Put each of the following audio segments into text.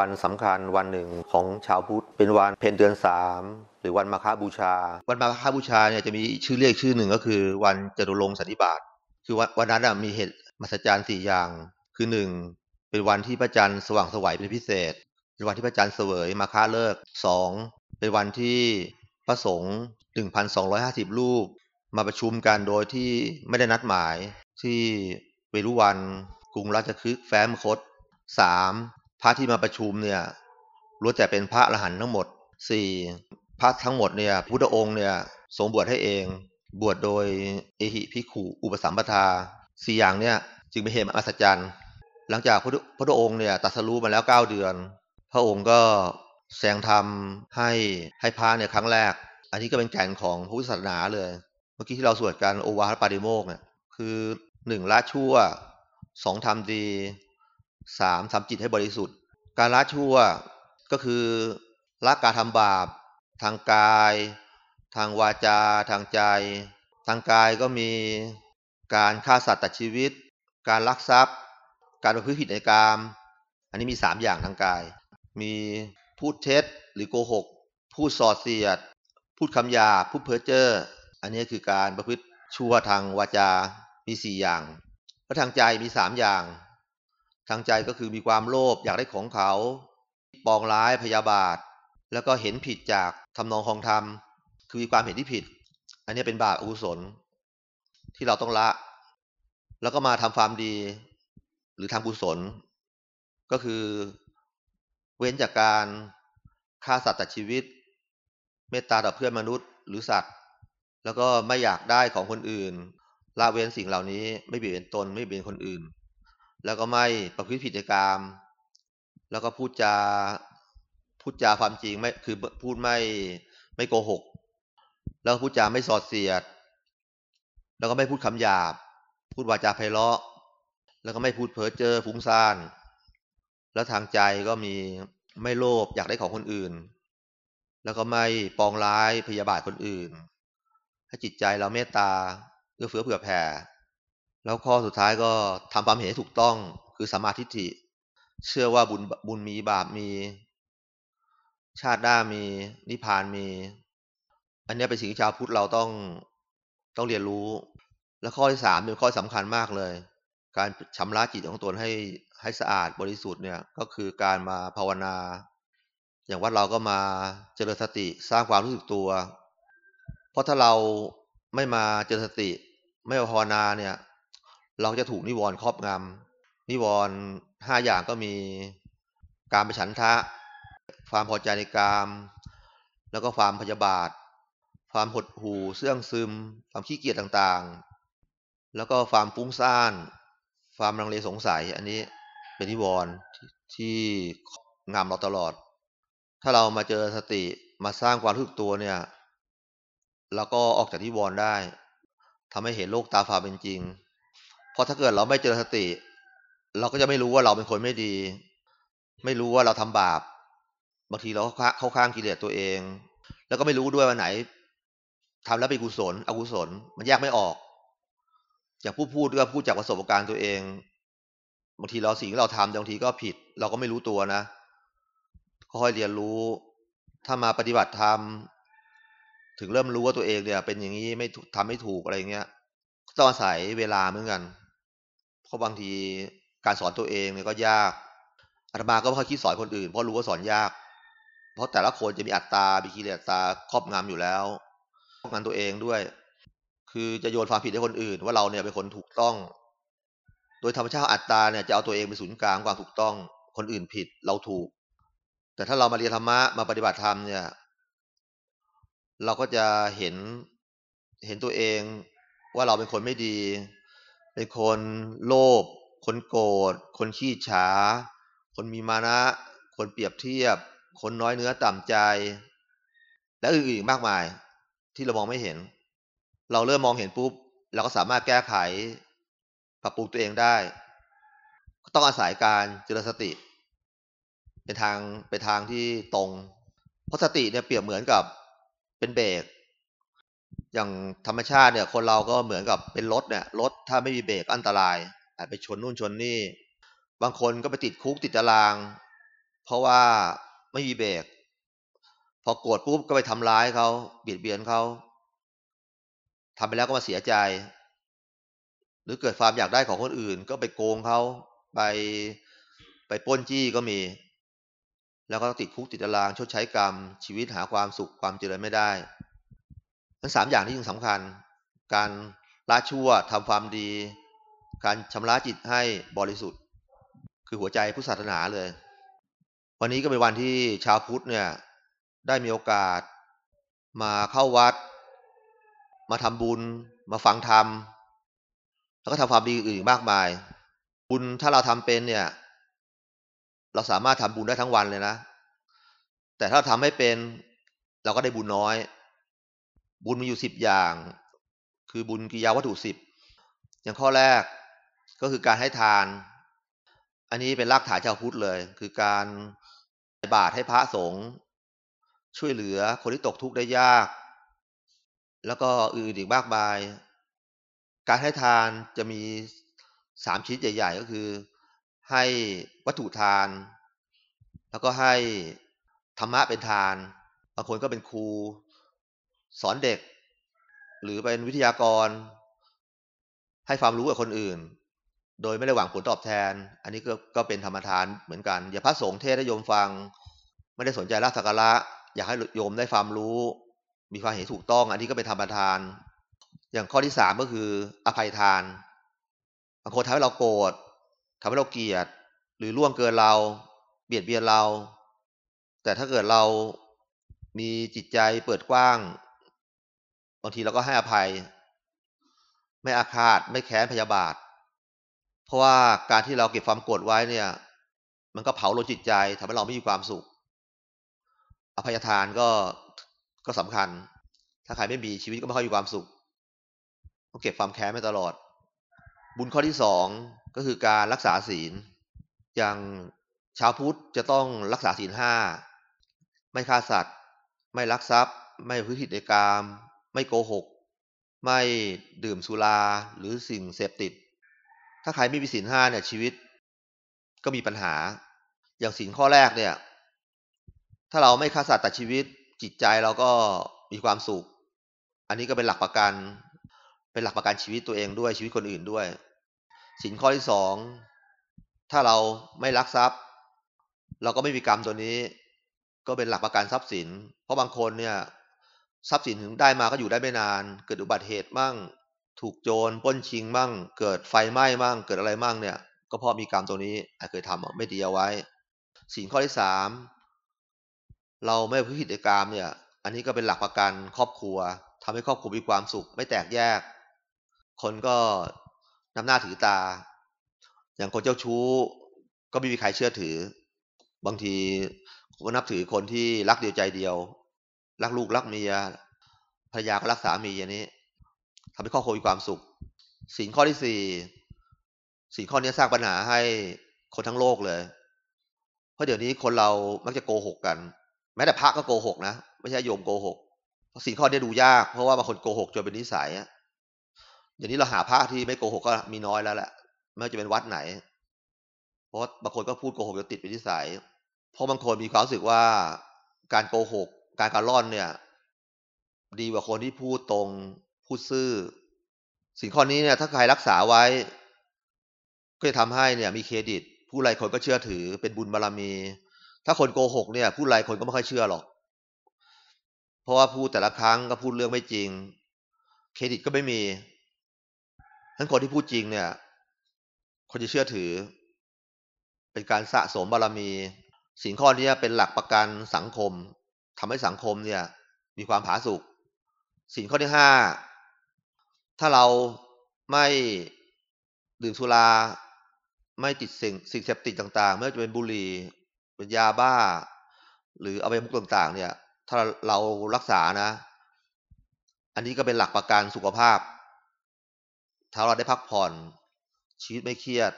วันสำคัญวันหนึ่งของชาวพุทธ เป็นวันเพ็ญเดือนสามหรือวันมาฆบูชา วันมาฆบูชาเนี่ยจะมีชื่อเรียกชื่อหนึ่งก็คือ วันจตุรงสันนิบาตคือวันวันนั้นมีเหตุมหัศจรรย์สี่อย่าง คือหนึ่งเป็นวันที่พระจันทร์สว่างสวัยเป็นพิเศษ เป็นวันที่พระจันทร์เสวยมาฆาเลิกสองเป็นวันที่พระสงฆ์หนึ่งพันสองร้อยห้าสิบรูป มาประชุมกันโดยที่ไม่ได้นัดหมายที่เวรุวันกรุงราชคฤห์แฟ้มคตสาม พระที่มาประชุมเนี่ยล้วนแต่เป็นพระอรหันต์ทั้งหมดสี่พระทั้งหมดเนี่ยพุทธองค์เนี่ยทรงบวชให้เอง บวชโดยเอหิพิขุอุปสัมปทาสี่อย่างเนี่ยจึงเป็นเหตุอัศจรรย์ หลังจากพระพุทธองค์เนี่ยตรัสรู้มาแล้วเก้าเดือน พระองค์ก็แสดงธรรมให้ให้พระเนี่ยครั้งแรก อันนี้ก็เป็นแก่นของพุทธศาสนาเลย เมื่อกี้ที่เราสวดกันโอวาทปาริโมกเนี่ยคือหนึ่งละชั่วสองทำดี สามทำจิตให้บริสุทธิ์ การละชั่วก็คือละการทำบาป ทางกาย ทางวาจา ทางใจ ทางกายก็มีการฆ่าสัตว์ตัดชีวิต การลักทรัพย์ การประพฤติผิดในกาม อันนี้มีสามอย่างทางกาย มีพูดเท็จหรือโกหก พูดส่อเสียด พูดคำหยาพูดเพ้อเจ้อ อันนี้คือการประพฤติชั่วทางวาจา มีสี่อย่าง แล้วทางใจมีสามอย่าง ทางใจก็คือมีความโลภอยากได้ของเขา ปองร้ายพยาบาท แล้วก็เห็นผิดจากทำนองของธรรม คือมีความเห็นที่ผิด อันนี้เป็นบาปอกุศล ที่เราต้องละ แล้วก็มาทำความดี หรือทำกุศล ก็คือเว้นจากการฆ่าสัตว์ตัดชีวิต เมตตาต่อเพื่อนมนุษย์หรือสัตว์ แล้วก็ไม่อยากได้ของคนอื่นละเว้นสิ่งเหล่านี้ไม่เบียดเบียนตนไม่เบียดเบียนคนอื่น แล้วก็ไม่ประพฤติผิดกรรมแล้วก็พูดจาพูดจาความจริงไม่คือพูดไม่ไม่โกหก แล้วพูดจาไม่สอดเสียด แล้วก็ไม่พูดคำหยาบ พูดวาจาไพเราะ แล้วก็ไม่พูดเพ้อเจ้อฟุ้งซ่าน แล้วทางใจก็มีไม่โลภอยากได้ของคนอื่น แล้วก็ไม่ปองร้ายพยาบาทคนอื่นให้จิตใจเราเมตตาเอื้อเฟื้อเผื่อแผ่ แล้วข้อสุดท้ายก็ทำความเห็นถูกต้องคือสมาธิิเชื่อว่าบุญบุญมีบาปมี ชาติหน้ามีนิพพานมี อันนี้เป็นสิ่งที่ชาวพุทธเราต้องต้องเรียนรู้ และข้อที่สามเป็นข้อสำคัญมากเลย การชำระจิตของตนให้ให้สะอาดบริสุทธิ์เนี่ยก็คือการมาภาวนา อย่างวัดเราก็มาเจริญสติสร้างความรู้สึกตัว เพราะถ้าเราไม่มาเจริญสติ ไม่มาภาวนาเนี่ย เราจะถูกนิวรณ์ครอบงำนิวรณ์ห้าอย่างก็มีการไปฉันทะ ความพอใจในกาม แล้วก็ความพยาบาท ความหดหู่เสื่องซึม ความขี้เกียจต่างๆ แล้วก็ความฟุ้งซ่าน ความลังเลสงสัย อันนี้เป็นนิวรณ์ที่งามเราตลอด ถ้าเรามาเจอสติมาสร้างความรู้สึกตัวเนี่ยเราก็ออกจากนิวรณ์ได้ทำให้เห็นโลกตาฟ้าเป็นจริง ราะถ้าเกิดเราไม่เจอสติ เราก็จะไม่รู้ว่าเราเป็นคนไม่ดี ไม่รู้ว่าเราทำบาป บางทีเราเข้าข้างกิเลสตัวเอง แล้วก็ไม่รู้ด้วยว่าไหนทำแล้วเป็นกุศลอกุศล มันแยกไม่ออก อย่างผู้พูดก็พูดจากประสบการณ์ตัวเอง บางทีเราสิ่งที่เราทำบางทีก็ผิด เราก็ไม่รู้ตัวนะค่อยเรียนรู้ ถ้ามาปฏิบัติธรรมถึงเริ่มรู้ว่าตัวเองเนี่ย เป็นอย่างนี้ไม่ทำไม่ถูกอะไรเงี้ยต้องอาศัยเวลาเหมือนกัน เพราะบางทีการสอนตัวเองเนี่ยก็ยากอาตมาก็ไม่ค่อยคิดสอนคนอื่นเพราะรู้ว่าสอนยาก เพราะแต่ละคนจะมีอัตตามีกิเลสตาครอบงำอยู่แล้วครอบงำตัวเองด้วย คือจะโยนความผิดให้คนอื่น ว่าเราเนี่ยเป็นคนถูกต้อง โดยธรรมชาติอัตตาเนี่ยจะเอาตัวเองเป็นศูนย์กลางความถูกต้อง คนอื่นผิดเราถูก แต่ถ้าเรามาเรียนธรรมะมาปฏิบัติธรรมเนี่ย เราก็จะเห็นเห็นตัวเองว่าเราเป็นคนไม่ดี เป็นคนโลภคนโกรธคนขี้ฉา คนมีมานะ คนเปรียบเทียบ คนน้อยเนื้อต่ำใจ และอื่นๆมากมายที่เรามองไม่เห็น เราเริ่มมองเห็นปุ๊บ เราก็สามารถแก้ไข ปรับปรุงตัวเองได้ก็ต้องอาศัยการเจริญสติ เป็นทางเป็นทางที่ตรง เพราะสติเนี่ยเปรียบเหมือนกับเป็นเบรก อย่างธรรมชาติเนี่ยคนเราก็เหมือนกับเป็นรถเนี่ยรถถ้าไม่มีเบรกอันตรายอาจไปชนนู่นชนนี่ บางคนก็ไปติดคุกติดตาราง เพราะว่าไม่มีเบรกพอโกรธปุ๊บก็ไปทำร้ายเขาเบียดเบียนเขาทำไปแล้วก็มาเสียใจ หรือเกิดความอยากได้ของคนอื่น ก็ไปโกงเขาไปไปป้นจี้ก็มี แล้วก็ติดคุกติดตารางชดใช้กรรม ชีวิตหาความสุขความเจริญไม่ได้ ทั้งสามอย่างที่ยิ่งสำคัญ การละชั่วทำความดี การชำระจิตให้บริสุทธิ์ คือหัวใจพุทธศาสนาเลย วันนี้ก็เป็นวันที่ชาวพุทธเนี่ยได้มีโอกาสมาเข้าวัด มาทำบุญ มาฟังธรรม แล้วก็ทำความดีอื่นมากมาย บุญถ้าเราทำเป็นเนี่ย เราสามารถทำบุญได้ทั้งวันเลยนะ แต่ถ้าทำไม่เป็น เราก็ได้บุญน้อย บุญมีอยู่สิบอย่าง คือบุญกิยาวัตถุสิบอย่างข้อแรกก็คือการให้ทาน อันนี้เป็นรากฐานชาวพุทธเลย คือการใส่บาตรให้พระสงฆ์ช่วยเหลือคนที่ตกทุกข์ได้ยาก แล้วก็อื่นอีกมากมาย การให้ทานจะมีสามชิ้นใหญ่ ๆ ก็คือ ให้วัตถุทาน แล้วก็ให้ธรรมะเป็นทาน บางคนก็เป็นครู สอนเด็ก หรือเป็นวิทยากร ให้ความรู้กับคนอื่น โดยไม่ได้หวังผลตอบแทน อันนี้ก็ก็เป็นธรรมทานเหมือนกัน อย่าพระสงฆ์เทศให้โยมฟัง ไม่ได้สนใจรักสักการะ อยากให้โยมได้ความรู้ มีความเห็นถูกต้อง อันนี้ก็เป็นธรรมทาน อย่างข้อที่สามก็คือ อภัยทานบางคนทำให้เราโกรธทำให้เราเกลียด หรือล่วงเกินเราเบียดเบียนเรา แต่ถ้าเกิดเรามีจิตใจเปิดกว้าง บางทีเราก็ให้อภัย ไม่อาฆาต ไม่แค้นพยาบาท เพราะว่าการที่เราเก็บความโกรธไว้เนี่ย มันก็เผาลนจิตใจทำให้เราไม่มีความสุข อภัยทานก็ก็สำคัญ ถ้าใครไม่มีชีวิตก็ไม่ค่อยมีความสุขต้องเก็บความแค้นไว้ตลอด บุญข้อที่สองก็คือการรักษาศีล อย่างชาวพุทธจะต้องรักษาศีลห้า ไม่ฆ่าสัตว์ ไม่ลักทรัพย์ ไม่พฤติในกาม ไม่โกหก ไม่ดื่มสุราหรือสิ่งเสพติด ถ้าใครไม่มีศีลห้าเนี่ยชีวิต ก็มีปัญหา อย่างศีลข้อแรกเนี่ย ถ้าเราไม่ฆ่าสัตว์ตัดชีวิต จิตใจเราก็มีความสุข อันนี้ก็เป็นหลักประกัน เป็นหลักประกันชีวิตตัวเองด้วยชีวิตคนอื่นด้วยสินข้อที่สองถ้าเราไม่ลักทรัพย์ เราก็ไม่มีกรรมตัวนี้ ก็เป็นหลักประกันทรัพย์สิน เพราะบางคนเนี่ย ทรัพย์สินถึงได้มาก็อยู่ได้ไม่นาน เกิดอุบัติเหตุมั่งถูกโจรป้นชิงมั่งเกิดไฟไหม้มั่งเกิดอะไรมั่งเนี่ย ก็เพราะมีกรรมตัวนี้เคยทำไม่ดีเอาไว้สินข้อที่สามเราไม่พิผิดในกรรมเนี่ย อันนี้ก็เป็นหลักประกันครอบครัวทำให้ครอบครัวมีความสุข ไม่แตกแยก คนก็นำหน้าถือตา อย่างคนเจ้าชู้ ก็ไม่มีใครเชื่อถือ บางทีก็นับถือคนที่รักเดียวใจเดียว รักลูกรักเมียภรรยาก็รักสามีอย่างนี้ทำให้ครอบครัวมีความสุขสิ่งข้อที่สี่สิ่งข้อนี้สร้างปัญหาให้คนทั้งโลกเลย เพราะเดี๋ยวนี้คนเรามักจะโกหกกัน แม้แต่พระก็โกหกนะไม่ใช่โยมโกหกสิ่งข้อนี้ดูยากเพราะว่าบางคนโกหกจนเป็นนิสัยเดี๋ยวนี้เราหาพระที่ไม่โกหกก็มีน้อยแล้วแหละไม่ว่าจะเป็นวัดไหน เพราะบางคนก็พูดโกหกจนติดเป็นนิสัยเพราะบางคนมีความรู้สึกว่าการโกหก การการล่อนเนี่ย ดีกว่าคนที่พูดตรง พูดซื่อ สิ่งข้อนี้เนี่ย ถ้าใครรักษาไว้ ก็จะทำให้เนี่ยมีเครดิต ผู้ไรคนก็เชื่อถือเป็นบุญบารรมี ถ้าคนโกหกเนี่ย ผู้ไรคนก็ไม่ค่อยเชื่อหรอก เพราะว่าพูดแต่ละครั้งก็พูดเรื่องไม่จริง เครดิตก็ไม่มีทั้นคนที่พูดจริงเนี่ย คนจะเชื่อถือ เป็นการสะสมบารรมีสิ่งข้อนี้เป็นหลักประกันสังคม ทำให้สังคมเนี่ย มีความผาสุกสิ่งข้อที่ห้าถ้าเราไม่ดื่มสุรา ไม่ติดสิ่งสิ่งเสพติดต่างๆ ไม่ว่าจะเป็นบุหรี่เป็นยาบ้า หรือเอาไปมุกต่างๆ เนี่ย ถ้าเรารักษานะ อันนี้ก็เป็นหลักประกันสุขภาพ ถ้าเราได้พักผ่อนชีวิตไม่เครียด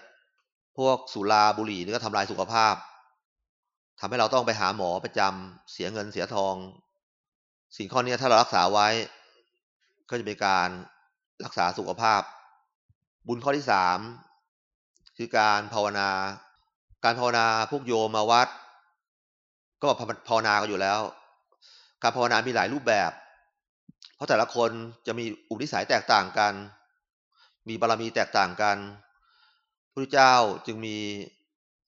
พวกสุราบุหรี่นี่ก็ทำลายสุขภาพ ทำให้เราต้องไปหาหมอประจำเสียเงินเสียทอง สิ่งข้อนี้ถ้าเรารักษาไว้ ก็จะเป็นการรักษาสุขภาพ บุญข้อที่สามคือการภาวนา การภาวนาพวกโยมมาวัด ก็ภาวนากันอยู่แล้ว การภาวนามีหลายรูปแบบ เพราะแต่ละคนจะมีอุปนิสัยแตกต่างกัน มีบารมีแตกต่างกันพระเจ้าจึงมี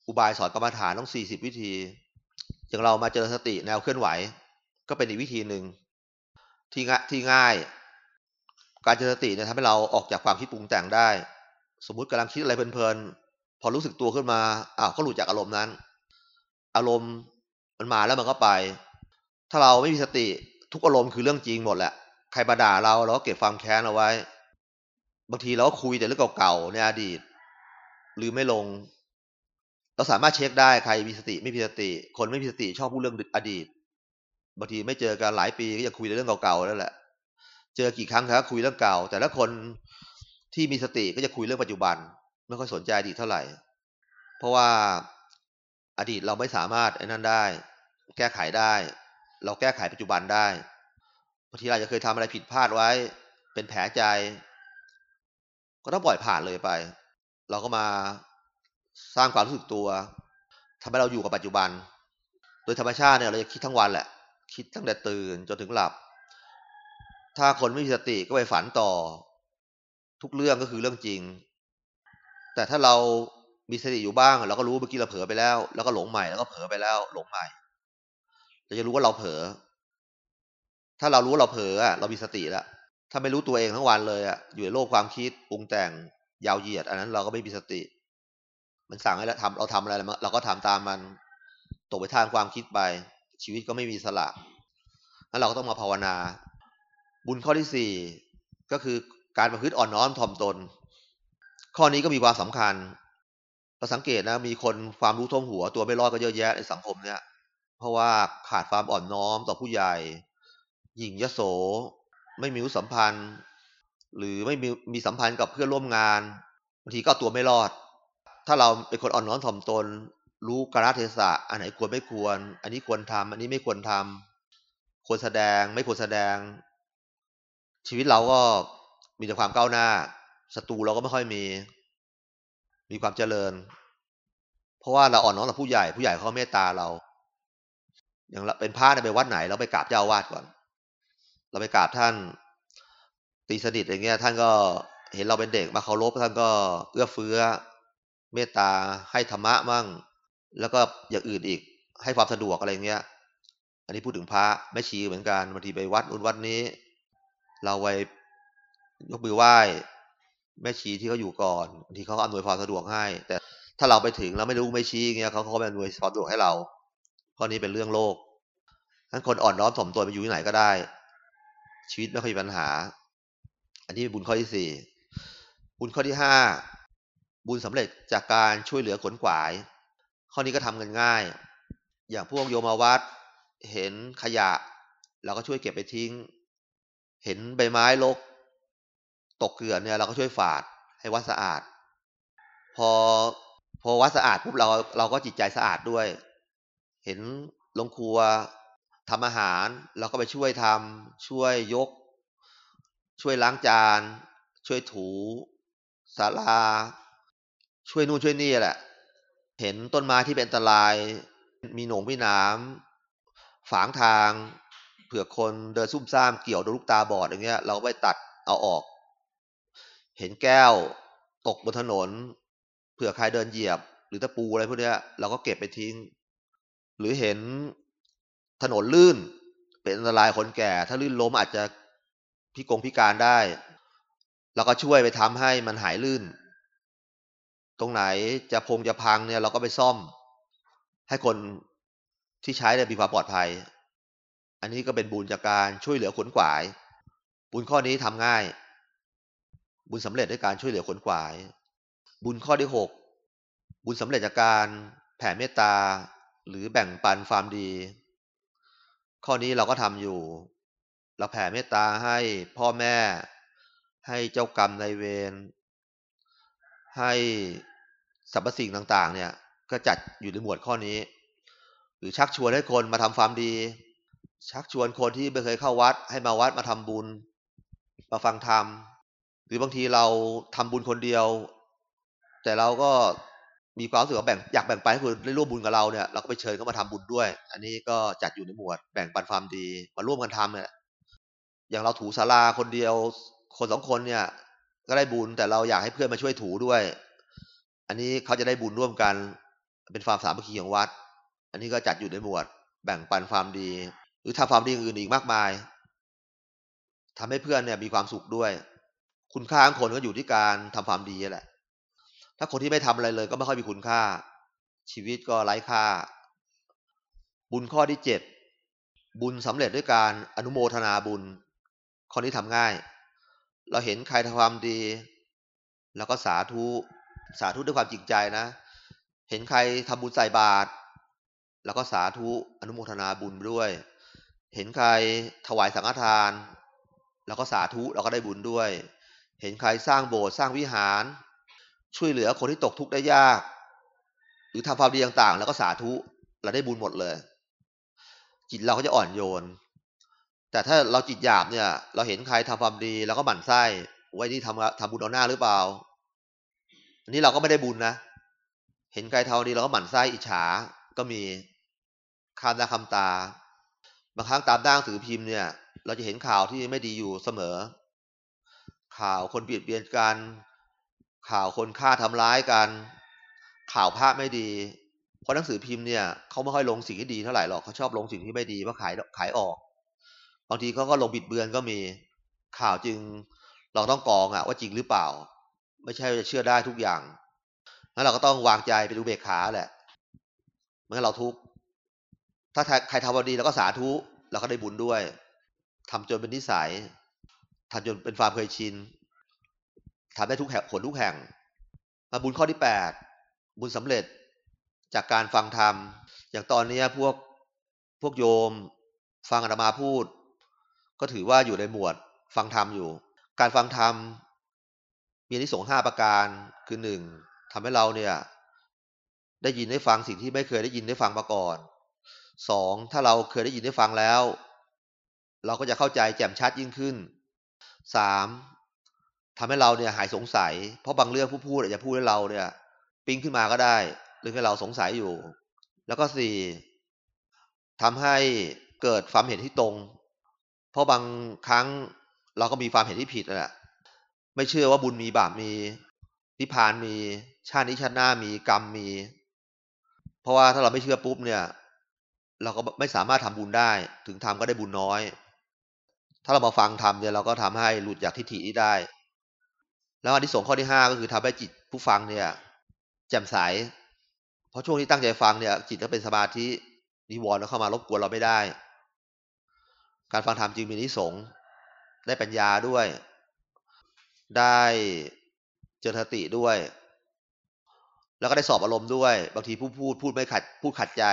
อุบายสอนกรรมฐานต้องสี่สิบวิธี อย่างเรามาเจอสติแนวเคลื่อนไหว ก็เป็นอีกวิธีหนึ่งที่ง่ายที่ง่าย การเจริญสติเนี่ยทำให้เราออกจากความคิดปรุงแต่งได้ สมมุติกำลังคิดอะไรเพลินๆพอรู้สึกตัวขึ้นมาอ้าวก็หลุดจากอารมณ์นั้น อารมณ์มันมาแล้วมันก็ไป ถ้าเราไม่มีสติทุกอารมณ์คือเรื่องจริงหมดแหละใครมาด่าเราเราก็เก็บความแค้นเอาไว้ บางทีเราก็คุยแต่เรื่องเก่าๆในอดีตลืมไม่ลง เราสามารถเช็คได้ใครมีสติไม่มีสติ คนไม่มีสติชอบพูดเรื่องอดีตบางทีไม่เจอกันหลายปีก็ยังคุยเรื่องเก่าๆนั่นแหละ เจอกี่ครั้งครับคุยเรื่องเก่า แต่ละคนที่มีสติก็จะคุยเรื่องปัจจุบัน ไม่ค่อยสนใจอดีตเท่าไหร่ เพราะว่าอดีตเราไม่สามารถไอ้นั่นได้ แก้ไขได้ เราแก้ไขปัจจุบันได้บางทีเราจะเคยทำอะไรผิดพลาดไว้ เป็นแผลใจ ก็ต้องปล่อยผ่านเลยไป เราก็มา สร้างความรู้สึกตัวทำให้เราอยู่กับปัจจุบัน โดยธรรมชาติเนี่ยเราจะคิดทั้งวันแหละ คิดตั้งแต่ตื่นจนถึงหลับ ถ้าคนไม่มีสติก็ไปฝันต่อ ทุกเรื่องก็คือเรื่องจริง แต่ถ้าเรามีสติอยู่บ้างเราก็รู้เมื่อกี้เราเผลอไปแล้ว แล้วก็หลงใหม่แล้วก็เผลอไปแล้วหลงใหม่เราจะรู้ว่าเราเผลอ ถ้าเรารู้ว่าเราเผลอเรามีสติแล้ว ถ้าไม่รู้ตัวเองทั้งวันเลยอะอยู่ในโลกความคิดปรุงแต่งยาวเหยียด อันนั้นเราก็ไม่มีสติ มันสั่งให้เราทำเราทำอะไรเราก็ทำตามมันตกไปทางความคิดไป ชีวิตก็ไม่มีสละนั้นเราก็ต้องมาภาวนา บุญข้อที่สี่ก็คือการประพฤติอ่อนน้อมถ่อมตน ข้อนี้ก็มีความสำคัญเราสังเกตนะมีคนความรู้ท่วมหัว ตัวไม่รอดก็เยอะแยะในสังคมเนี่ย เพราะว่าขาดความอ่อนน้อมต่อผู้ใหญ่ หยิ่งยโส ไม่มีรู้สัมพันธ์ หรือไม่มีมีสัมพันธ์กับเพื่อนร่วมงานบางทีก็ตัวไม่รอด ถ้าเราเป็นคนอ่อนน้อมถ่อมตน รู้กราเทศะอันไหนควรไม่ควร อันนี้ควรทำอันนี้ไม่ควรทำควรแสดงไม่ควรแสดง ชีวิตเราก็มีแต่ความก้าวหน้าศัตรูเราก็ไม่ค่อยมี มีความเจริญ เพราะว่าเราอ่อนน้อมกับผู้ใหญ่ผู้ใหญ่เขาเมตตาเรา อย่างเป็นพระในไปวัดไหน เราไปกราบเจ้าวาดก่อน เราไปกราบท่าน ตีสนิทอย่างเงี้ย ท่านก็เห็นเราเป็นเด็กมาเคารพท่านก็เอื้อเฟื้อ เมตตาให้ธรรมะมั่ง แล้วก็อย่างอื่นอีก ให้ความสะดวกอะไรเงี้ย อันนี้พูดถึงพระแม่ชีเหมือนกันบางทีไปวัดอุนวัดนี้ เราไปยกมือไหว้แม่ชีที่เขาอยู่ก่อนบางทีเขาอำนวยความสะดวกให้ แต่ถ้าเราไปถึงแล้วไม่รู้ไม่ชี้เงี้ยเขาเขาไม่อำนวยความสะดวกให้เราข้อนี้เป็นเรื่องโลกทั้นคนอ่อนน้อมถ่อมตัวไปอยู่ที่ไหนก็ได้ ชีวิตไม่ค่อยมีปัญหา อันนี้บุญข้อที่สี่บุญข้อที่ห้า บุญสำเร็จจากการช่วยเหลือขนขวาย ข้อนี้ก็ทำกันง่าย อย่างพวกโยมาวัด เห็นขยะเราก็ช่วยเก็บไปทิ้ง เห็นใบไม้รกตกเกลื่อนเนี่ยเราก็ช่วยฝาดให้วัดสะอาด พอพอวัดสะอาดปุ๊บเราเราก็จิตใจสะอาดด้วย เห็นลงครัวทำอาหารเราก็ไปช่วยทำช่วยยก ช่วยล้างจาน ช่วยถู ศาลา ช่วยนู่นช่วยนี่แหละ เห็นต้นไม้ที่เป็นอันตราย มีหนงมีน้ำฝางทาง เผื่อคนเดินซุ่มซ่ามเกี่ยวโดนลูกตาบอดอย่างเงี้ย เราไปตัดเอาออก เห็นแก้วตกบนถนน เผื่อใครเดินเหยียบ หรือตะปูอะไรพวกเนี้ย เราก็เก็บไปทิ้ง หรือเห็นถนนลื่น เป็นอันตรายคนแก่ ถ้าลื่นล้มอาจจะพิกงพิการได้ เราก็ช่วยไปทำให้มันหายลื่น ตรงไหนจะพงจะพังเนี่ยเราก็ไปซ่อม ให้คนที่ใช้ได้มีความปลอดภัย อันนี้ก็เป็นบุญจากการช่วยเหลือขนขวาย บุญข้อนี้ทำง่าย บุญสำเร็จด้วยการช่วยเหลือขนขวาย บุญข้อที่หกบุญสำเร็จจากการแผ่เมตตาหรือแบ่งปันความดี ข้อนี้เราก็ทำอยู่ เราแผ่เมตตาให้พ่อแม่ ให้เจ้ากรรมในเวร ให้สรรพสิ่งต่างๆ เนี่ย ก็จัดอยู่ในหมวดข้อนี้ หรือชักชวนให้คนมาทำความดี ชักชวนคนที่ไม่เคยเข้าวัด ให้มาวัดมาทำบุญ มาฟังธรรม หรือบางทีเราทำบุญคนเดียว แต่เราก็มีความรู้สึกว่าแบ่งอยากแบ่งปันให้คนได้ร่วมบุญกับเราเนี่ยเราก็ไปเชิญเขามาทำบุญด้วย อันนี้ก็จัดอยู่ในหมวดแบ่งปันความดีมาร่วมกันทำเนี่ยอย่างเราถูศาลาคนเดียวคนสองคนเนี่ย ก็ได้บุญแต่เราอยากให้เพื่อนมาช่วยถูด้วย อันนี้เขาจะได้บุญร่วมกัน เป็นความสามัคคีของวัด อันนี้ก็จัดอยู่ในหมวด แบ่งปันความดี หรือทำความดีอื่นอีกมากมายทำให้เพื่อนเนี่ยมีความสุขด้วย คุณค่าของคนก็อยู่ที่การทำความดีแหละ ถ้าคนที่ไม่ทำอะไรเลย ก็ไม่ค่อยมีคุณค่า ชีวิตก็ไร้ค่า บุญข้อที่เจ็ดบุญสำเร็จด้วยการอนุโมทนาบุญข้อนี้ทำง่าย เราเห็นใครทำความดีแล้วก็สาธุสาธุด้วยความจริงใจนะ เห็นใครทำบุญใส่บาตรแล้วก็สาธุอนุโมทนาบุญด้วย เห็นใครถวายสังฆทานแล้วก็สาธุเราก็ได้บุญด้วย เห็นใครสร้างโบสถ์สร้างวิหาร ช่วยเหลือคนที่ตกทุกข์ได้ยาก หรือทำความดีต่างๆ แล้วก็สาธุเราได้บุญหมดเลย จิตเราก็จะอ่อนโยน แต่ถ้าเราจิตหยาบเนี่ย เราเห็นใครทำความดีเราก็หมั่นไส้ไว้นี่ทำทำบุญเอาหน้าหรือเปล่า อันนี้เราก็ไม่ได้บุญนะ เห็นใครทำดีเราก็หมั่นไส้อิจฉา ก็มีข้ามหน้าคำตา บางครั้งตามด้านสือพิมพ์เนี่ย เราจะเห็นข่าวที่ไม่ดีอยู่เสมอ ข่าวคนเบียดเบียนกัน ข่าวคนฆ่าทำร้ายกัน ข่าวภาพไม่ดี เพราะหนังสือพิมพ์เนี่ยเขาไม่ค่อยลงสิ่งที่ดีเท่าไหร่หรอกเขาชอบลงสิ่งที่ไม่ดีเพราะขายขายออก บางทีเขาก็ลงบิดเบือนก็มีข่าวจึงเราต้องกองอะว่าจริงหรือเปล่า ไม่ใช่จะเชื่อได้ทุกอย่างนั้นเราก็ต้องวางใจไปดูเบกขาแหละเมื่อเราทุกข์ถ้าใครทำดีเราก็สาธุเราก็ได้บุญด้วยทำจนเป็นนิสัยทำจนเป็นความเคยชินทำได้ทุกแห่งผลทุกแห่งมาบุญข้อที่แปดบุญสำเร็จจากการฟังธรรม อย่างตอนนี้พวกพวกโยม ฟังอาตมาพูด ก็ถือว่าอยู่ในหมวดฟังธรรมอยู่ การฟังธรรมมีนิสงห้าประการ คือหนึ่งทำให้เราเนี่ย ได้ยินได้ฟังสิ่งที่ไม่เคยได้ยินได้ฟังมาก่อนสองถ้าเราเคยได้ยินได้ฟังแล้ว เราก็จะเข้าใจแจ่มชัดยิ่งขึ้นสามทำให้เราเนี่ยหายสงสัย เพราะบางเรื่องผู้พูดอาจจะพูดให้เราเนี่ย ปิ๊งขึ้นมาก็ได้หรือให้เราสงสัยอยู่ แล้วก็สี่ทำให้เกิดความเห็นที่ตรง เพราะบางครั้งเราก็มีความเห็นที่ผิดแหละไม่เชื่อว่าบุญมีบาปมีนิพพานมีชาตินี้ชาติหน้ามีกรรมมี เพราะว่าถ้าเราไม่เชื่อปุ๊บเนี่ย เราก็ไม่สามารถทำบุญได้ ถึงทำก็ได้บุญน้อย ถ้าเรามาฟังทำเนี่ยเราก็ทำให้หลุดจากทิฏฐินี้ได้ แล้วอันที่สองข้อที่ห้าก็คือทำให้จิตผู้ฟังเนี่ยแจ่มใสเพราะช่วงที่ตั้งใจฟังเนี่ย จิตก็เป็นสมาธินิวรณ์เข้ามารบกวนเราไม่ได้ การฟังธรรมจึงมีนิสงได้ปัญญาด้วย ได้เจริญสติด้วย แล้วก็ได้สอบอารมณ์ด้วย บางทีผู้พูดพูดไม่ขัดพูดขัดใจ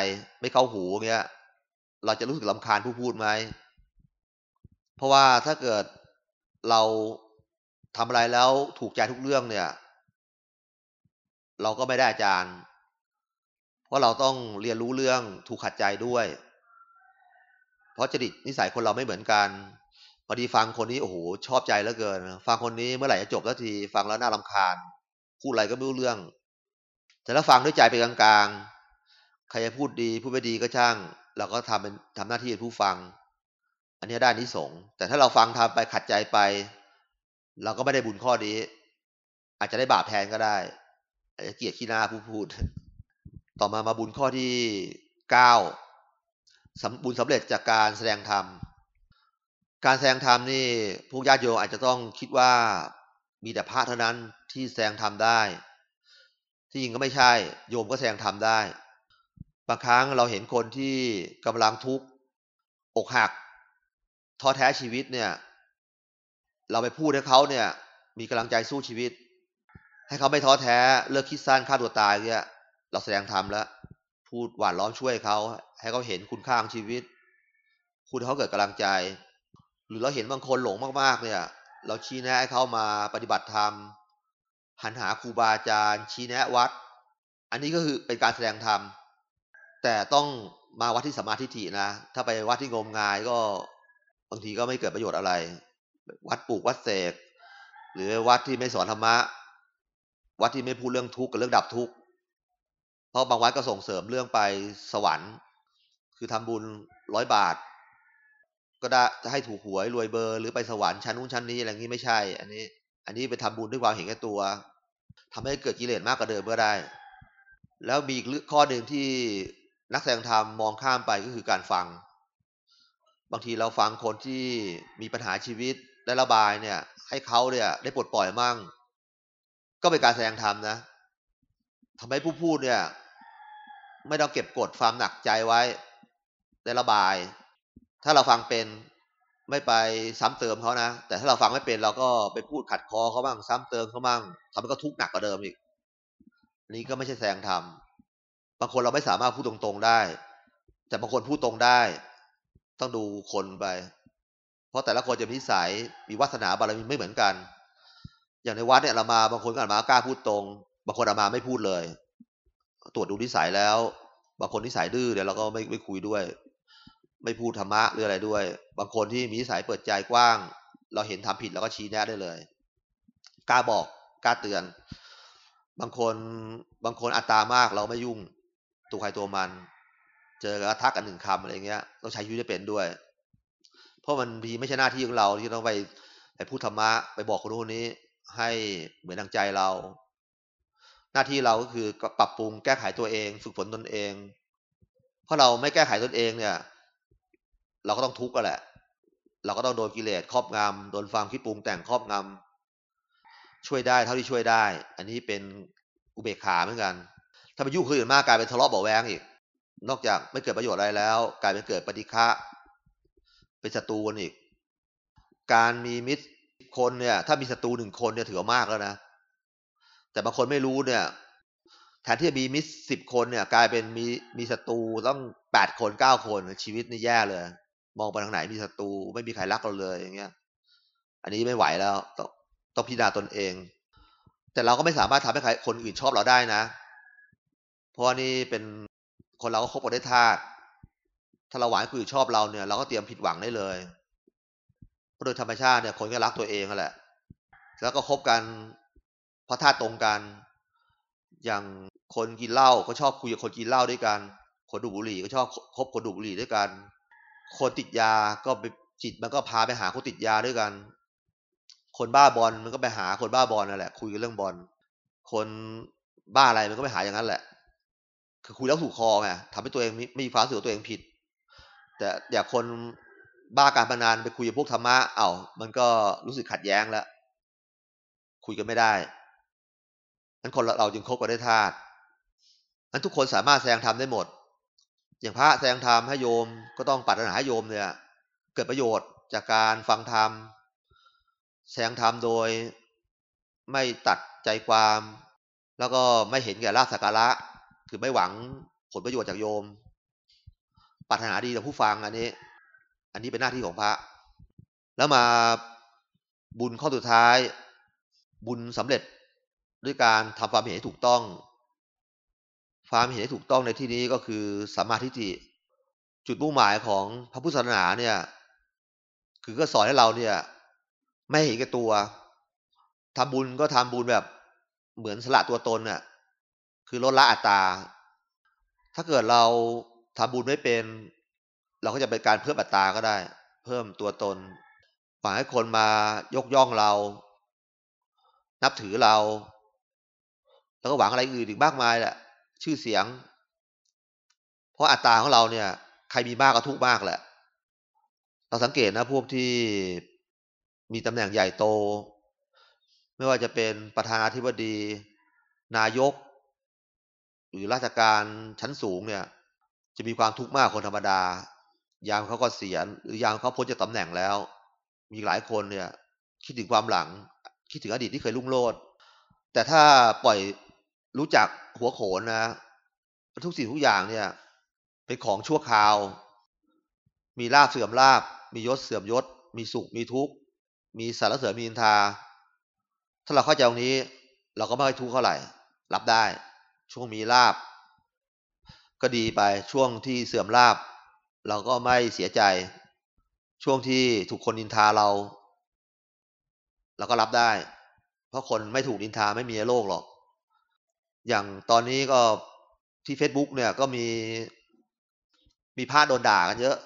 ไม่เข้าหูเงี้ย เราจะรู้สึกลำคาญผู้พูดไหมเพราะว่าถ้าเกิดเราทำอะไรแล้วถูกใจทุกเรื่องเนี่ย เราก็ไม่ได้อาจารย์ เพราะเราต้องเรียนรู้เรื่องถูกขัดใจด้วย เพราะจริตนิสัยคนเราไม่เหมือนกันพอดีฟังคนนี้โอ้โหชอบใจเหลือเกิน ฟังคนนี้เมื่อไหร่จะจบสักที ฟังแล้วน่ารำคาญ พูดอะไรก็ไม่รู้เรื่อง แต่ถ้าฟังด้วยใจไปกลางๆ ใครจะพูดดีพูดไม่ดีก็ช่าง เราก็ทำเป็นทำหน้าที่เป็นผู้ฟัง อันนี้ได้นิสงแต่ถ้าเราฟังทำไปขัดใจไป เราก็ไม่ได้บุญข้อนี้ อาจจะได้บาปแทนก็ได้อาจจะเกลียดขี้หน้าผู้พูด ต่อมามาบุญข้อที่เก้า บุญสำเร็จจากการแสดงธรรม การแสดงธรรมนี่พวกญาติโยมอาจจะต้องคิดว่ามีแต่พระเท่านั้นที่แสดงธรรมได้ ที่จริงก็ไม่ใช่ โยมก็แสดงธรรมได้ บางครั้งเราเห็นคนที่กำลังทุกข์อกหักท้อแท้ชีวิตเนี่ย เราไปพูดให้เขาเนี่ย มีกำลังใจสู้ชีวิต ให้เขาไม่ท้อแท้เลิกคิดสั้นฆ่าตัวตายเนี่ยเราแสดงธรรมแล้ว พูดหวานล้อมช่วยเขา ให้เขาเห็นคุณค่าของชีวิต คุณเขาเกิดกำลังใจ หรือเราเห็นบางคนหลงมากๆ เนี่ย เราชี้แนะให้เขามาปฏิบัติธรรม หันหาครูบาอาจารย์ ชี้แนะวัด อันนี้ก็คือเป็นการแสดงธรรม แต่ต้องมาวัดที่สมาธิฐินะ ถ้าไปวัดที่งมงายก็บางทีก็ไม่เกิดประโยชน์อะไร วัดปลูกวัดเสกหรือวัดที่ไม่สอนธรรมะ วัดที่ไม่พูดเรื่องทุกข์กับเรื่องดับทุกข์ เพราะบางวัดก็ส่งเสริมเรื่องไปสวรรค์ คือทำบุญร้อยบาท ก็ได้จะให้ถูกหวยรวยเบอร์หรือไปสวรรค์ชั้นนู้นชั้นนี้อะไรอย่างนี้ไม่ใช่ อันนี้ อันนี้ไปทำบุญด้วยความเห็นแก่ตัวทำให้เกิดกิเลสมากกว่าเดิมก็ได้ แล้วมีอีกข้อหนึ่งที่นักแสดงธรรมมองข้ามไปก็คือการฟัง บางทีเราฟังคนที่มีปัญหาชีวิตได้ระบายเนี่ย ให้เขาเนี่ยได้ปลดปล่อยมั่ง ก็เป็นการแสดงธรรมนะทำให้ผู้พูดเนี่ย ไม่ต้องเก็บกดความหนักใจไว้ได้ระบาย ถ้าเราฟังเป็นไม่ไปซ้ำเติมเขานะ แต่ถ้าเราฟังไม่เป็นเราก็ไปพูดขัดคอเขาบ้างซ้ำเติมเขาบ้างทำให้ก็ทุกข์หนักกว่าเดิมอีกนี้ก็ไม่ใช่แสดงธรรมบางคนเราไม่สามารถพูดตรงๆได้ แต่บางคนพูดตรงได้ ต้องดูคนไป เพราะแต่ละคนจะมีนิสัยมีวาสนาบารมีไม่เหมือนกัน อย่างในวัดเนี่ยเรามาบางคนก็อามา กล้าพูดตรง บางคนอามาไม่พูดเลย ตรวจดูนิสัยแล้ว บางคนนิสัยดื้อเดี๋ยวเราก็ไม่ไม่คุยด้วย ไม่พูดธรรมะหรืออะไรด้วย บางคนที่มีนิสัยเปิดใจกว้าง เราเห็นทำผิดเราก็ชี้แนะได้เลยกล้าบอกกล้าเตือน บางคนบางคนอัตตามากเราไม่ยุ่งตัวใครตัวมัน เจอกันทักกันหนึ่งคำอะไรเงี้ยต้องใช้ชีวิตได้เป็นด้วย เพราะมันพีไม่ใช่หน้าที่ของเราที่ต้องไปไปพูดธรรมะไปบอกคนนู้นนี้ให้เหมือนดังใจเรา หน้าที่เราก็คือปรับปรุงแก้ไขตัวเอง ฝึกฝนตนเอง เพราะเราไม่แก้ไขตนเองเนี่ย เราก็ต้องทุกข์กันแหละ เราก็ต้องโดนกิเลสครอบงำโดนความคิดปรุงแต่งครอบงำช่วยได้เท่าที่ช่วยได้ อันนี้เป็นอุเบกขาเหมือนกัน ถ้าไปยุ่งคนอื่นมากกลายเป็นทะเลาะเบาแวงอีก นอกจากไม่เกิดประโยชน์อะไรแล้ว กลายเป็นเกิดปฏิฆะเป็นศัตรูกันอีก การมีมิตรคนเนี่ย ถ้ามีศัตรูหนึ่งคนเนี่ยถือว่ามากแล้วนะ แต่บางคนไม่รู้เนี่ยแทนที่จะมีมิตรสิบคนเนี่ย กลายเป็นมีมีศัตรูต้องแปดคนเก้าคนชีวิตนี่แย่เลย มองไปทางไหนมีศัตรูไม่มีใครรักเราเลยอย่างเงี้ย อันนี้ไม่ไหวแล้วต้องต้องพิจารณาตนเอง แต่เราก็ไม่สามารถทำให้ใครคนอื่นชอบเราได้นะ เพราะนี่เป็นคนเราก็คบกันได้ธาตุถ้าเราหวังให้คนอื่นชอบเราเนี่ย เราก็เตรียมผิดหวังได้เลยเพราะโดยธรรมชาติเนี่ยคนก็รักตัวเองแหละ แล้วก็คบกัน ราะธาตรงกัน อย่างคนกินเหล้าก็ชอบคุยกับคนกินเหล้าด้วยกัน คนดูบุหรี่ก็ชอบคบคนดูบุหรี่ด้วยกัน คนติดยาก็ไปจิตมันก็พาไปหาคนติดยาด้วยกัน คนบ้าบอลมันก็ไปหาคนบ้าบอลนั่นแหละ คุยกันเรื่องบอล คนบ้าอะไรมันก็ไปหาอย่างนั้นแหละ คือคุยแล้วถูกคอไงทำให้ตัวเองไม่มีความรู้สึกตัวเองผิด แต่อยาคนบ้าการพนันไปคุยกับพวกธรรมะเอา้ามันก็รู้สึกขัดแย้งแล้ว คุยกันไม่ได้ นั้นคนเราจึงคบกันได้ธาตุนั้นทุกคนสามารถแสดงธรรมได้หมด อย่างพระแสดงธรรมให้โยมก็ต้องปัดปัญหาให้โยมเนี่ยเกิดประโยชน์จากการฟังธรรมแสดงธรรมโดยไม่ตัดใจความ แล้วก็ไม่เห็นแก่ลาภสักการะ คือไม่หวังผลประโยชน์จากโยมปรารถนาดีต่อผู้ฟังอันนี้ อันนี้เป็นหน้าที่ของพระ แล้วมาบุญข้อสุดท้าย บุญสำเร็จ ด้วยการทำความเห็นให้ถูกต้อง ความเห็นให้ถูกต้องในที่นี้ก็คือสัมมาทิฏฐิจุดมุ่งหมายของพระพุทธศาสนาเนี่ย คือก็สอนให้เราเนี่ย ไม่เห็นแก่ตัวทำบุญก็ทำบุญแบบเหมือนสละตัวตนน่ะคือลดละอัตราถ้าเกิดเราทำบุญไม่เป็น เราก็จะเป็นการเพิ่มอัตราก็ได้ เพิ่มตัวตนหวังให้คนมายกย่องเรา นับถือเรา แล้วก็หวังอะไรอื่นอีกมากมายแหละชื่อเสียง เพราะอัตราของเราเนี่ย ใครมีมากก็ทุกมากแหละ เราสังเกตนะพวกที่มีตำแหน่งใหญ่โต ไม่ว่าจะเป็นประธานาธิบดี นายก หรือราชการชั้นสูงเนี่ย จะมีความทุกข์มากคนธรรมดา ยามเขาก็เสียหรือยามเขาพ้นจากตำแหน่งแล้ว มีหลายคนเนี่ย คิดถึงความหลัง คิดถึงอดีตที่เคยรุ่งโรจน์แต่ถ้าปล่อย รู้จักหัวโขนนะ ทุกสิ่งทุกอย่างเนี่ย เป็นของชั่วคราว มีลาบเสื่อมลาบ มียศเสื่อมยศ มีสุขมีทุกข์ มีสารเสริมมีอินทา ถ้าเราเข้าใจตรงนี้ เราก็ไม่ค่อยทุกข์เท่าไหร่ รับได้ ช่วงมีลาบ ก็ดีไป ช่วงที่เสื่อมลาบ เราก็ไม่เสียใจ ช่วงที่ถูกคนนินทาเรา เราก็รับได้ เพราะคนไม่ถูกนินทาไม่มีโลกหรอก อย่างตอนนี้ก็ที่ Facebook เนี่ยก็มีมีพระโดนด่ากันเยอะ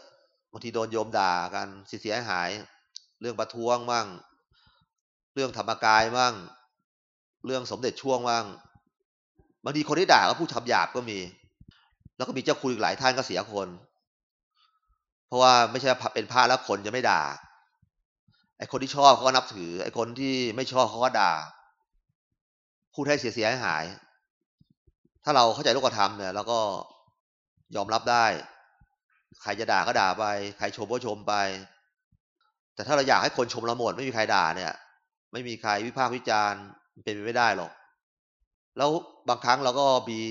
บางทีโดนโยมด่ากันเสียหาย เรื่องประท้วงบ้างเรื่องธรรมกายบ้างเรื่องสมเด็จช่วงบ้างบางทีคนที่ด่าก็พูดคำหยาบก็มี แล้วก็มีเจ้าคุณอีกหลายท่านก็เสียคน เพราะว่าไม่ใช่เป็นพระแล้วคนจะไม่ด่าไอ้คนที่ชอบเขาก็นับถือ ไอ้คนที่ไม่ชอบเขาก็ด่าพูดให้เสียเสียหาย ถ้าเราเข้าใจโลกธรรมเนี่ยเราก็ยอมรับได้ ใครจะด่าก็ด่าไป ใครชมก็ชมไป แต่ถ้าเราอยากให้คนชมเราหมดไม่มีใครด่าเนี่ย ไม่มีใครวิพากษ์วิจารณ์เป็นไปไม่ได้หรอก แล้วบางครั้งเราก็มี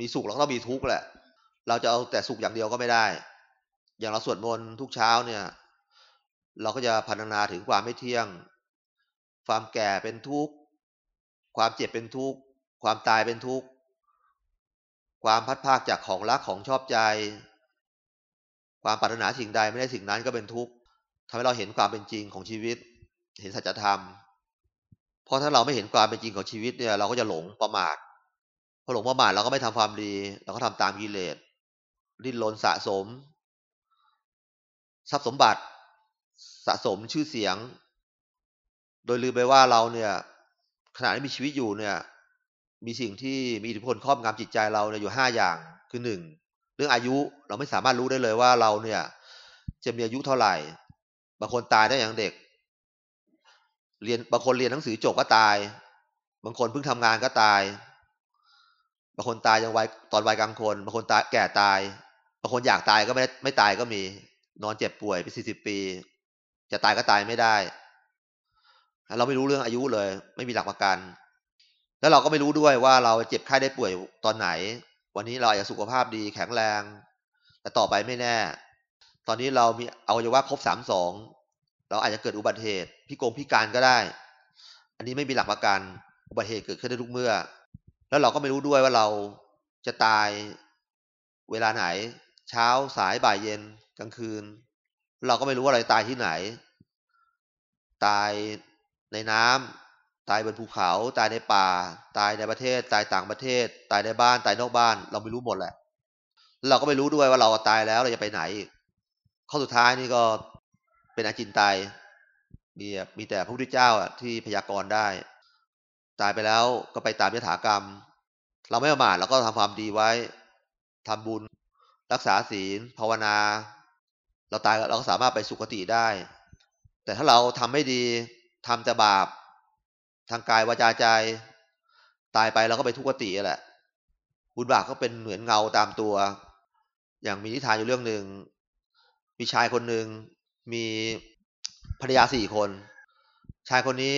มีสุขเราก็ต้องมีทุกข์แหละ เราจะเอาแต่สุขอย่างเดียวก็ไม่ได้ อย่างเราสวดมนต์ทุกเช้าเนี่ย เราก็จะพัฒนาถึงความไม่เที่ยง ความแก่เป็นทุกข์ ความเจ็บเป็นทุกข์ ความตายเป็นทุกข์ ความพัดภาคจากของรักของชอบใจ ความปรารถนาสิ่งใดไม่ได้สิ่งนั้นก็เป็นทุกข์ทำให้เราเห็นความเป็นจริงของชีวิต เห็นสัจธรรม เพราะถ้าเราไม่เห็นความเป็นจริงของชีวิตเนี่ยเราก็จะหลงประมาทพอหลงประมาทเราก็ไม่ทำความดี เราก็ทำตามกิเลสดิ้นรนสะสม ทรัพย์สมบัติสะสมชื่อเสียง โดยลืมไปว่าเราเนี่ยขณะที่มีชีวิตอยู่เนี่ย มีสิ่งที่มีอิทธิพลครอบงำจิตใจเราเนี่ยอยู่ห้าอย่างคือหนึ่งเรื่องอายุเราไม่สามารถรู้ได้เลยว่าเราเนี่ย จะมีอายุเท่าไหร่บางคนตายได้อย่างเด็ก เรียนบางคนเรียนหนังสือจบก็ตาย บางคนเพิ่งทำงานก็ตาย บางคนตายยังวัยตอนวัยกลางคนบางคนตายแก่ตาย บางคนอยากตายก็ไม่ไม่ตายก็มี นอนเจ็บป่วยไปสี่สิบปี จะตายก็ตายไม่ได้ เราไม่รู้เรื่องอายุเลย ไม่มีหลักประกัน แล้วเราก็ไม่รู้ด้วยว่าเราเจ็บไข้ได้ป่วยตอนไหน วันนี้เราอาจจะสุขภาพดีแข็งแรง แต่ต่อไปไม่แน่ ตอนนี้เรามีอวัยวะครบสามสองเราอาจจะเกิดอุบัติเหตุพิกงพิการก็ได้ อันนี้ไม่มีหลักประกันอุบัติเหตุเกิดขึ้นได้ทุกเมื่อ แล้วเราก็ไม่รู้ด้วยว่าเราจะตายเวลาไหน เช้าสายบ่ายเย็นกลางคืน เราก็ไม่รู้ว่าเราจะตายที่ไหน ตายในน้ำ ตายบนภูเขา ตายในป่า ตายในประเทศ ตายต่างประเทศ ตายในบ้าน ตายนอกบ้าน เราไม่รู้หมดแหละ เราก็ไม่รู้ด้วยว่าเราตายแล้วเราจะไปไหนข้อสุดท้ายนี่ก็เป็นอาจินตายมีมีแต่พระพุทธเจ้าที่พยากรณ์ได้ ตายไปแล้วก็ไปตามยถากรรม เราไม่ประมาทเราก็ทำความดีไว้ทำบุญรักษาศีลภาวนา เราตายเราก็สามารถไปสุคติได้ แต่ถ้าเราทำไม่ดีทำแต่บาป ทางกายวาจาใจ ตายไปเราก็ไปทุกขติแหละ บุญบาปก็เป็นเหมือนเงาตามตัว อย่างมีนิทานอยู่เรื่องหนึ่ง มีชายคนหนึ่งมีภรรยาสี่คน ชายคนนี้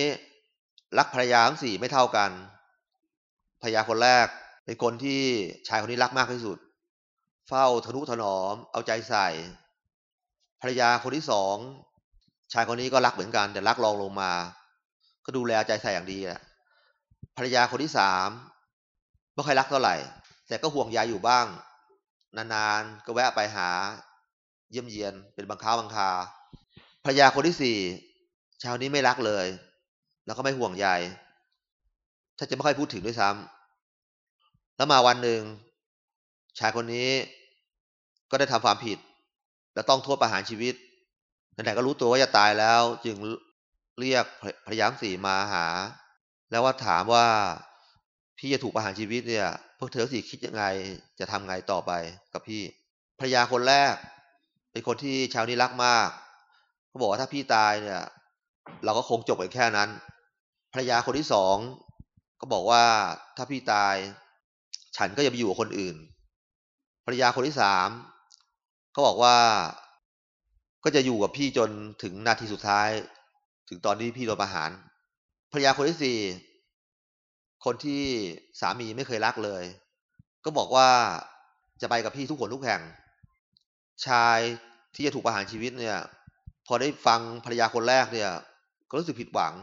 รักภรรยาทั้งสี่ไม่เท่ากัน ภรรยาคนแรกเป็นคนที่ชายคนนี้รักมากที่สุด เฝ้าทนุถนอม เอาใจใส่ ภรรยาคนที่สองชายคนนี้ก็รักเหมือนกันแต่รักรองลงมา ก็ดูแลใจใส่อย่างดีแหละภรรยาคนที่สามไม่ค่อยรักเท่าไหร่ แต่ก็ห่วงใยอยู่บ้าง นานๆก็แวะไปหา เยี่ยมเยียนเป็นบางค้าบางคาภรรยาคนที่สี่ชาวนี้ไม่รักเลย แล้วก็ไม่ห่วงใยถ้าจะไม่ค่อยพูดถึงด้วยซ้ำแล้วมาวันหนึ่งชายคนนี้ก็ได้ทำความผิด และต้องโทษประหารชีวิตแต่ก็รู้ตัวว่าจะตายแล้ว จึง เรียกภรรยาสี่มาหา แล้วว่าถามว่าพี่จะถูกประหารชีวิตเนี่ย พวกเธอสี่คิดยังไงจะทำไงต่อไปกับพี่ภรรยาคนแรก เป็นคนที่ชาวนี้รักมากเขาบอกว่าถ้าพี่ตายเนี่ย เราก็คงจบกันแค่นั้นภรรยาคนที่สองก็บอกว่าถ้าพี่ตาย ฉันก็จะไปอยู่กับคนอื่นภรรยาคนที่สามก็บอกว่าก็จะอยู่กับพี่จนถึงนาทีสุดท้าย ถึงตอนที่พี่โดนประหารภรรยาคนที่สี่คนที่สามีไม่เคยรักเลย ก็บอกว่าจะไปกับพี่ทุกคนทุกแห่ง ชายที่จะถูกประหารชีวิตเนี่ย พอได้ฟังภรรยาคนแรกเนี่ย ก็รู้สึกผิดหวัง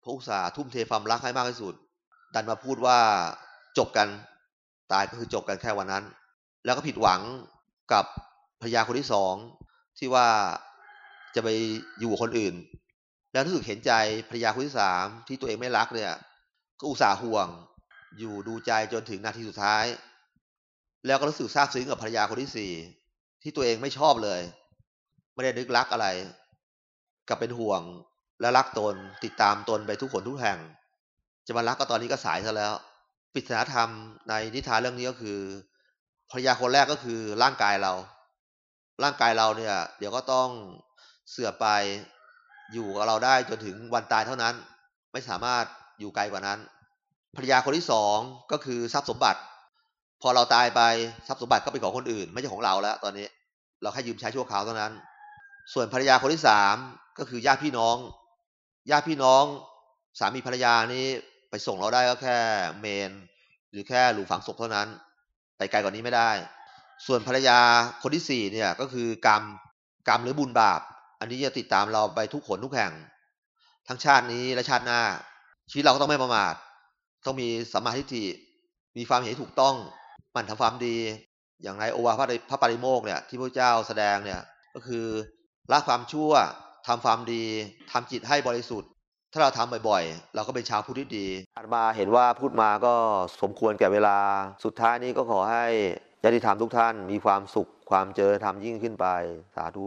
เพราะอุตส่าห์ทุ่มเทความรักให้มากที่สุด ดันมาพูดว่าจบกันตายก็คือจบกันแค่วันนั้น แล้วก็ผิดหวังกับภรรยาคนที่สองที่ว่าจะไปอยู่คนอื่น แล้วรู้สึกเห็นใจภรรยาคนที่สามที่ตัวเองไม่รักเนี่ย ก็อุตส่าห์ห่วง อยู่ดูใจจนถึงนาทีสุดท้าย แล้วก็รู้สึกซาบซึ้งกับภรรยาคนที่สี่ที่ตัวเองไม่ชอบเลย ไม่ได้นึกรักอะไร กลับเป็นห่วงและรักตนติดตามตนไปทุกคนทุกแห่ง จะมารักก็ตอนนี้ก็สายซะแล้วปริศนาธรรมในนิทานเรื่องนี้ก็คือภรรยาคนแรกก็คือร่างกายเรา ร่างกายเราเนี่ย เดี๋ยวก็ต้องเสื่อมไป อยู่กับเราได้จนถึงวันตายเท่านั้น ไม่สามารถอยู่ไกลกว่านั้นภรรยาคนที่สองก็คือทรัพย์สมบัติ พอเราตายไปทรัพย์สมบัติก็เป็นของคนอื่น ไม่ใช่ของเราแล้ว ตอนนี้เราแค่ยืมใช้ชั่วคราวเท่านั้น ส่วนภรรยาคนที่สามก็คือญาติพี่น้องญาติพี่น้องสามีภรรยานี่ไปส่งเราได้ก็แค่เมน หรือแค่หลุมฝังศพเท่านั้น ไปไกลกว่านี้ไม่ได้ ส่วนภรรยาคนที่สี่เนี่ยก็คือกรรมกรรมหรือบุญบาป อันนี้จะติดตามเราไปทุกขนทุกแห่ง ทั้งชาตินี้และชาติหน้า ชีวิตเราก็ต้องไม่ประมาท ต้องมีสัมมาทิฏฐิ มีความเห็นถูกต้อง มันทำความดี อย่างในโอวาพระพระปริโมกเนี่ยที่พระเจ้าแสดงเนี่ยก็คือละความชั่วทำความดีทำจิตให้บริสุทธิ์ ถ้าเราทำบ่อยๆ เราก็เป็นชาวพุทธที่ดีอาตมาเห็นว่าพูดมาก็สมควรแก่เวลา สุดท้ายนี้ก็ขอให้ญาติธรรมทุกท่านมีความสุขความเจริญธรรมยิ่งขึ้นไป สาธุ